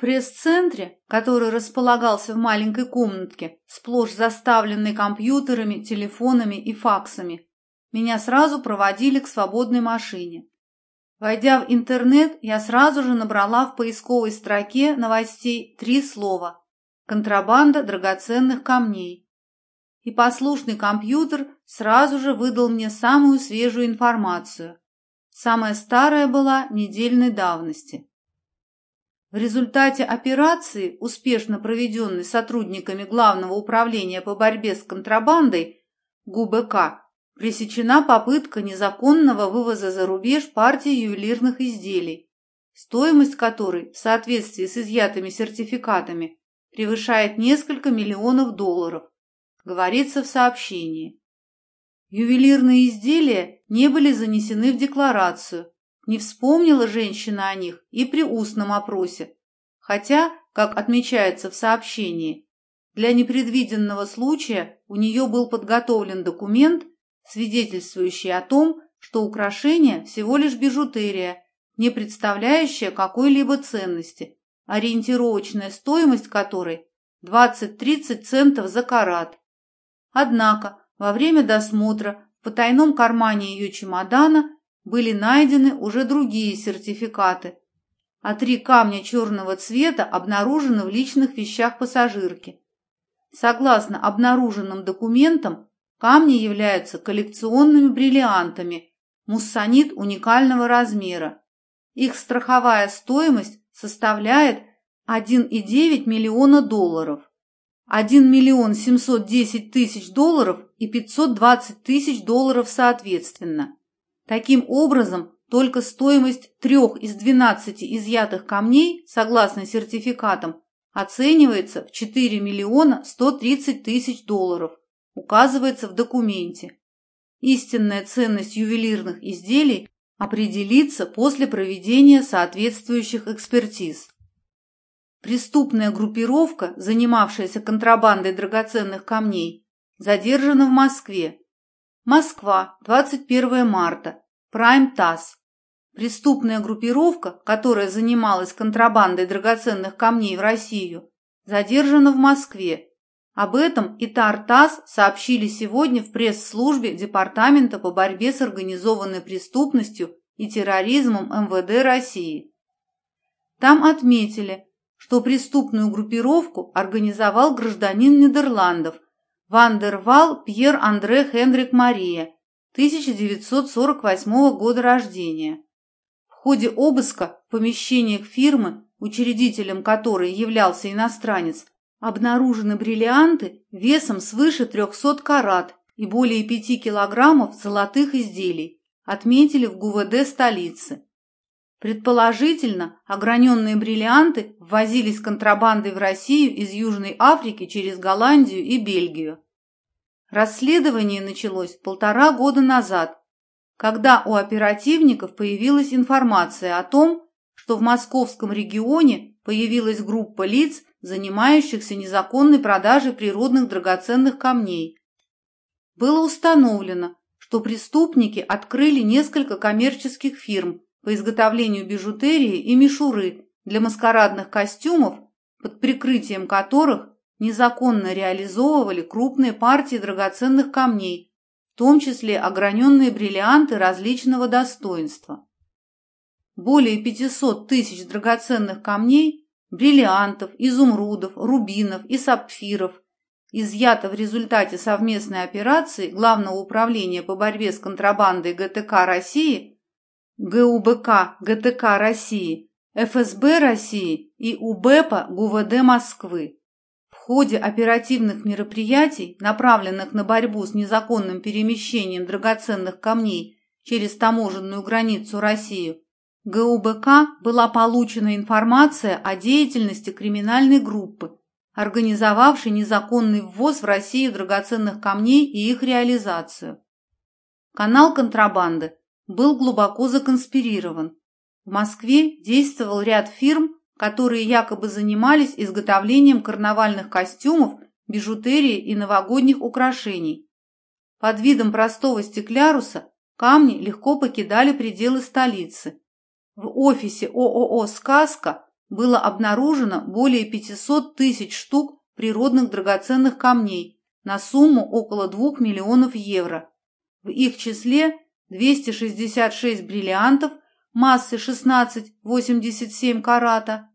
пресс-центре, который располагался в маленькой комнатке, сплошь заставленной компьютерами, телефонами и факсами, меня сразу проводили к свободной машине. Войдя в интернет, я сразу же набрала в поисковой строке новостей три слова «Контрабанда драгоценных камней». И послушный компьютер сразу же выдал мне самую свежую информацию. Самая старая была недельной давности. В результате операции, успешно проведенной сотрудниками Главного управления по борьбе с контрабандой ГУБК, пресечена попытка незаконного вывоза за рубеж партии ювелирных изделий, стоимость которой в соответствии с изъятыми сертификатами превышает несколько миллионов долларов, говорится в сообщении. Ювелирные изделия не были занесены в декларацию, не вспомнила женщина о них и при устном опросе, хотя, как отмечается в сообщении, для непредвиденного случая у нее был подготовлен документ, свидетельствующий о том, что украшение всего лишь бижутерия, не представляющая какой-либо ценности, ориентировочная стоимость которой 20-30 центов за карат. Однако во время досмотра в потайном кармане ее чемодана были найдены уже другие сертификаты, а три камня черного цвета обнаружены в личных вещах пассажирки. Согласно обнаруженным документам, камни являются коллекционными бриллиантами, муссонит уникального размера. Их страховая стоимость составляет 1,9 миллиона долларов. 1 миллион 710 тысяч долларов и 520 тысяч долларов соответственно. Таким образом, только стоимость трех из 12 изъятых камней, согласно сертификатам, оценивается в 4 миллиона 130 тысяч долларов, указывается в документе. Истинная ценность ювелирных изделий определится после проведения соответствующих экспертиз. Преступная группировка, занимавшаяся контрабандой драгоценных камней, задержана в Москве. Москва, 21 марта. Прайм ТАСС. Преступная группировка, которая занималась контрабандой драгоценных камней в Россию, задержана в Москве. Об этом ИТАР ТАСС сообщили сегодня в пресс-службе Департамента по борьбе с организованной преступностью и терроризмом МВД России. Там отметили, что преступную группировку организовал гражданин Нидерландов Вандервал Пьер Андре Хендрик Мария, 1948 года рождения. В ходе обыска в помещениях фирмы, учредителем которой являлся иностранец, обнаружены бриллианты весом свыше 300 карат и более 5 килограммов золотых изделий, отметили в ГУВД столицы. Предположительно, ограненные бриллианты ввозились контрабандой в Россию из Южной Африки через Голландию и Бельгию. Расследование началось полтора года назад, когда у оперативников появилась информация о том, что в московском регионе появилась группа лиц, занимающихся незаконной продажей природных драгоценных камней. Было установлено, что преступники открыли несколько коммерческих фирм, по изготовлению бижутерии и мишуры для маскарадных костюмов, под прикрытием которых незаконно реализовывали крупные партии драгоценных камней, в том числе ограненные бриллианты различного достоинства. Более 500 тысяч драгоценных камней, бриллиантов, изумрудов, рубинов и сапфиров изъято в результате совместной операции Главного управления по борьбе с контрабандой ГТК России ГУБК ГТК России, ФСБ России и УБЭПа ГУВД Москвы. В ходе оперативных мероприятий, направленных на борьбу с незаконным перемещением драгоценных камней через таможенную границу России, ГУБК была получена информация о деятельности криминальной группы, организовавшей незаконный ввоз в Россию драгоценных камней и их реализацию. Канал контрабанды был глубоко законспирирован. В Москве действовал ряд фирм, которые якобы занимались изготовлением карнавальных костюмов, бижутерии и новогодних украшений. Под видом простого стекляруса камни легко покидали пределы столицы. В офисе ООО «Сказка» было обнаружено более 500 тысяч штук природных драгоценных камней на сумму около 2 миллионов евро. В их числе 266 бриллиантов массой 16,87 карата,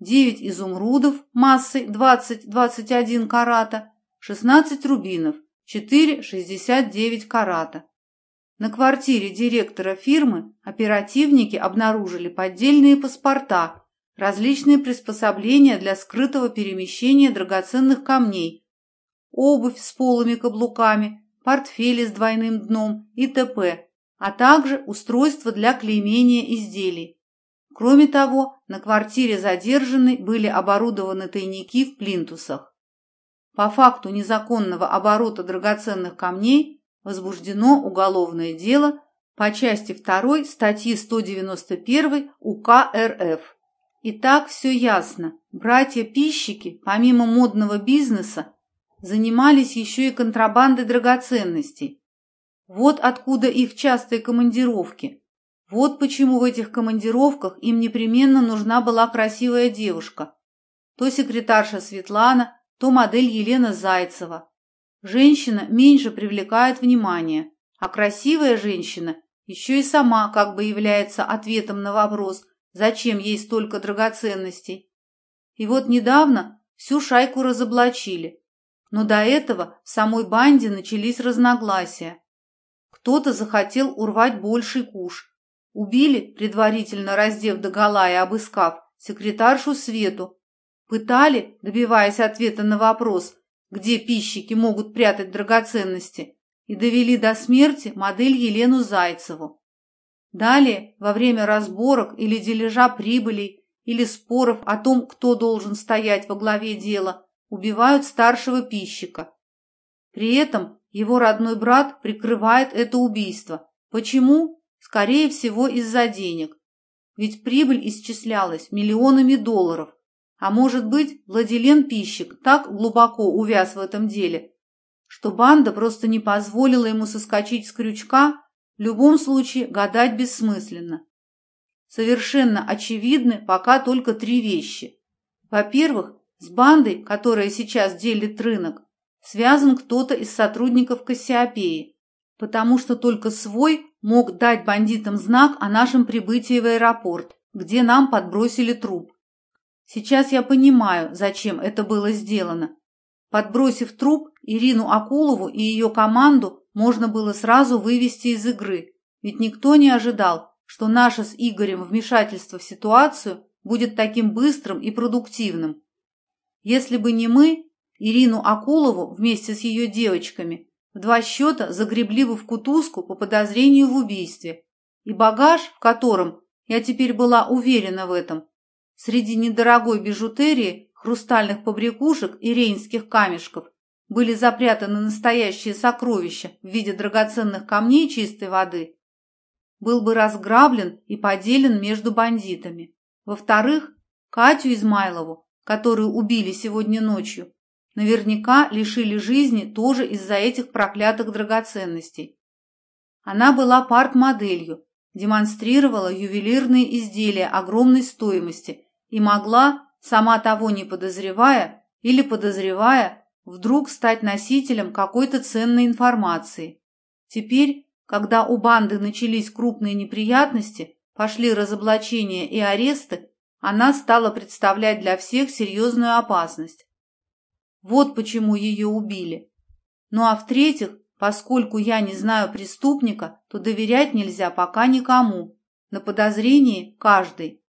9 изумрудов массой 20-21 карата, 16 рубинов 4,69 карата. На квартире директора фирмы оперативники обнаружили поддельные паспорта, различные приспособления для скрытого перемещения драгоценных камней, обувь с полыми каблуками, портфели с двойным дном и т.п., а также устройство для клеймения изделий. Кроме того, на квартире задержанной были оборудованы тайники в плинтусах. По факту незаконного оборота драгоценных камней возбуждено уголовное дело по части 2 статьи 191 УК РФ. Итак, все ясно. Братья-пищики, помимо модного бизнеса, занимались еще и контрабандой драгоценностей. Вот откуда их частые командировки. Вот почему в этих командировках им непременно нужна была красивая девушка. То секретарша Светлана, то модель Елена Зайцева. Женщина меньше привлекает внимание, а красивая женщина еще и сама как бы является ответом на вопрос, зачем ей столько драгоценностей. И вот недавно всю шайку разоблачили. Но до этого в самой банде начались разногласия. Кто-то захотел урвать больший куш. Убили, предварительно раздев догола и обыскав, секретаршу Свету. Пытали, добиваясь ответа на вопрос, где пищики могут прятать драгоценности, и довели до смерти модель Елену Зайцеву. Далее, во время разборок или дележа прибылей, или споров о том, кто должен стоять во главе дела, убивают старшего пищика. При этом его родной брат прикрывает это убийство. Почему? Скорее всего, из-за денег. Ведь прибыль исчислялась миллионами долларов. А может быть, Владилен Пищик так глубоко увяз в этом деле, что банда просто не позволила ему соскочить с крючка, в любом случае гадать бессмысленно. Совершенно очевидны пока только три вещи. Во-первых, с бандой, которая сейчас делит рынок, связан кто-то из сотрудников Кассиопеи, потому что только свой мог дать бандитам знак о нашем прибытии в аэропорт, где нам подбросили труп. Сейчас я понимаю, зачем это было сделано. Подбросив труп, Ирину Акулову и ее команду можно было сразу вывести из игры, ведь никто не ожидал, что наше с Игорем вмешательство в ситуацию будет таким быстрым и продуктивным. Если бы не мы, Ирину Акулову вместе с ее девочками в два счета загребли бы в кутузку по подозрению в убийстве. И багаж, в котором, я теперь была уверена в этом, среди недорогой бижутерии, хрустальных побрякушек и рейнских камешков, были запрятаны настоящие сокровища в виде драгоценных камней чистой воды, был бы разграблен и поделен между бандитами. Во-вторых, Катю Измайлову, которую убили сегодня ночью, Наверняка лишили жизни тоже из-за этих проклятых драгоценностей. Она была парт-моделью, демонстрировала ювелирные изделия огромной стоимости и могла, сама того не подозревая или подозревая, вдруг стать носителем какой-то ценной информации. Теперь, когда у банды начались крупные неприятности, пошли разоблачения и аресты, она стала представлять для всех серьезную опасность. Вот почему ее убили. Ну а в-третьих, поскольку я не знаю преступника, то доверять нельзя пока никому. На подозрении каждый.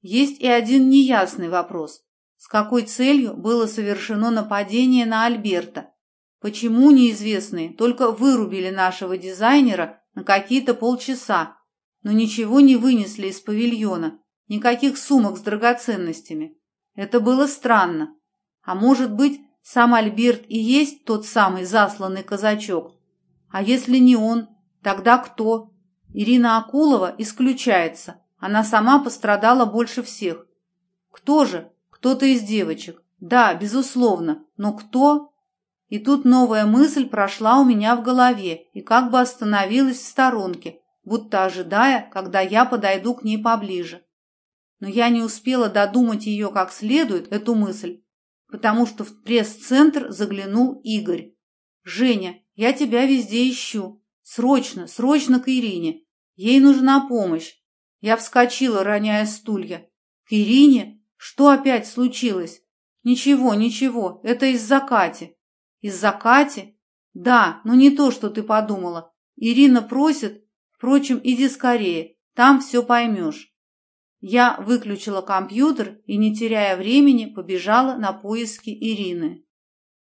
Есть и один неясный вопрос. С какой целью было совершено нападение на Альберта? Почему неизвестные только вырубили нашего дизайнера на какие-то полчаса, но ничего не вынесли из павильона, никаких сумок с драгоценностями? Это было странно. А может быть, сам Альберт и есть тот самый засланный казачок. А если не он, тогда кто? Ирина Акулова исключается. Она сама пострадала больше всех. Кто же? Кто-то из девочек. Да, безусловно. Но кто? И тут новая мысль прошла у меня в голове и как бы остановилась в сторонке, будто ожидая, когда я подойду к ней поближе. но я не успела додумать ее как следует, эту мысль, потому что в пресс-центр заглянул Игорь. «Женя, я тебя везде ищу. Срочно, срочно к Ирине. Ей нужна помощь». Я вскочила, роняя стулья. «К Ирине? Что опять случилось?» «Ничего, ничего, это из-за Кати». «Из-за Кати?» «Да, но не то, что ты подумала. Ирина просит. Впрочем, иди скорее, там все поймешь». Я выключила компьютер и, не теряя времени, побежала на поиски Ирины.